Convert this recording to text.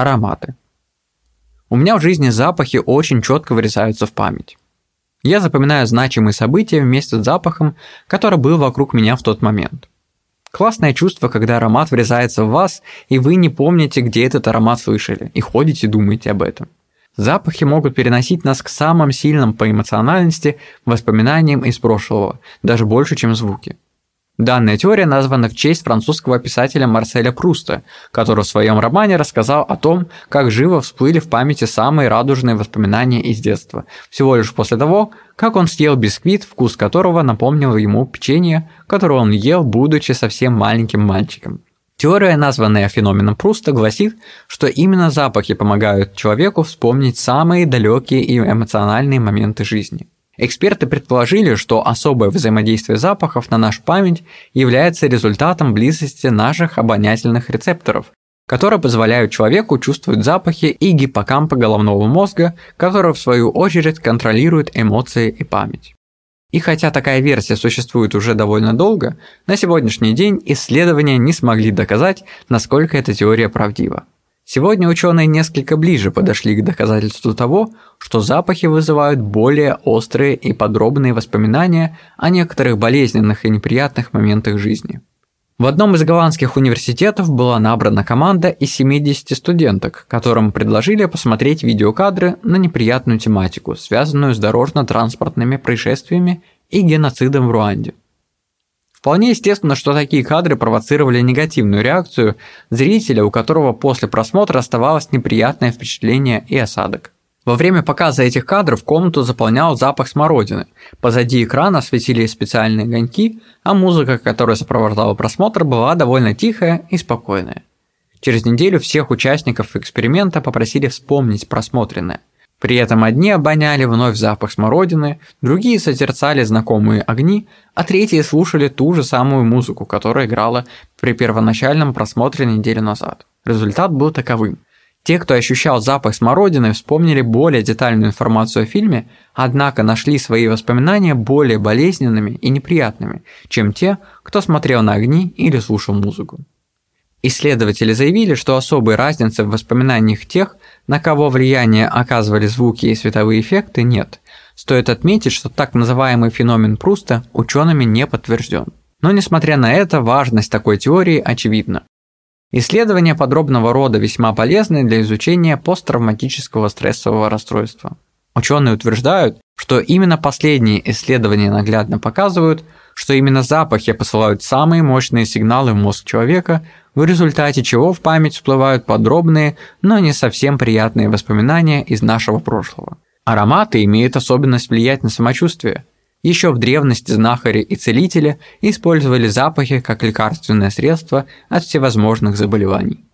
Ароматы. У меня в жизни запахи очень четко вырезаются в память. Я запоминаю значимые события вместе с запахом, который был вокруг меня в тот момент. Классное чувство, когда аромат врезается в вас, и вы не помните, где этот аромат слышали, и ходите думаете об этом. Запахи могут переносить нас к самым сильным по эмоциональности воспоминаниям из прошлого, даже больше, чем звуки. Данная теория названа в честь французского писателя Марселя Пруста, который в своем романе рассказал о том, как живо всплыли в памяти самые радужные воспоминания из детства, всего лишь после того, как он съел бисквит, вкус которого напомнил ему печенье, которое он ел, будучи совсем маленьким мальчиком. Теория, названная феноменом Пруста, гласит, что именно запахи помогают человеку вспомнить самые далекие и эмоциональные моменты жизни. Эксперты предположили, что особое взаимодействие запахов на нашу память является результатом близости наших обонятельных рецепторов, которые позволяют человеку чувствовать запахи и гиппокампа головного мозга, который в свою очередь контролирует эмоции и память. И хотя такая версия существует уже довольно долго, на сегодняшний день исследования не смогли доказать, насколько эта теория правдива. Сегодня ученые несколько ближе подошли к доказательству того, что запахи вызывают более острые и подробные воспоминания о некоторых болезненных и неприятных моментах жизни. В одном из голландских университетов была набрана команда из 70 студенток, которым предложили посмотреть видеокадры на неприятную тематику, связанную с дорожно-транспортными происшествиями и геноцидом в Руанде. Вполне естественно, что такие кадры провоцировали негативную реакцию зрителя, у которого после просмотра оставалось неприятное впечатление и осадок. Во время показа этих кадров комнату заполнял запах смородины. Позади экрана светили специальные огоньки, а музыка, которая сопровождала просмотр, была довольно тихая и спокойная. Через неделю всех участников эксперимента попросили вспомнить просмотренное – при этом одни обоняли вновь запах смородины, другие созерцали знакомые огни, а третьи слушали ту же самую музыку, которая играла при первоначальном просмотре неделю назад. Результат был таковым. Те, кто ощущал запах смородины, вспомнили более детальную информацию о фильме, однако нашли свои воспоминания более болезненными и неприятными, чем те, кто смотрел на огни или слушал музыку. Исследователи заявили, что особой разницы в воспоминаниях тех, на кого влияние оказывали звуки и световые эффекты, нет. Стоит отметить, что так называемый феномен Пруста учеными не подтвержден. Но несмотря на это, важность такой теории очевидна. Исследования подробного рода весьма полезны для изучения посттравматического стрессового расстройства. Ученые утверждают, что именно последние исследования наглядно показывают, что именно запахи посылают самые мощные сигналы в мозг человека, в результате чего в память всплывают подробные, но не совсем приятные воспоминания из нашего прошлого. Ароматы имеют особенность влиять на самочувствие. Еще в древности знахари и целители использовали запахи как лекарственное средство от всевозможных заболеваний.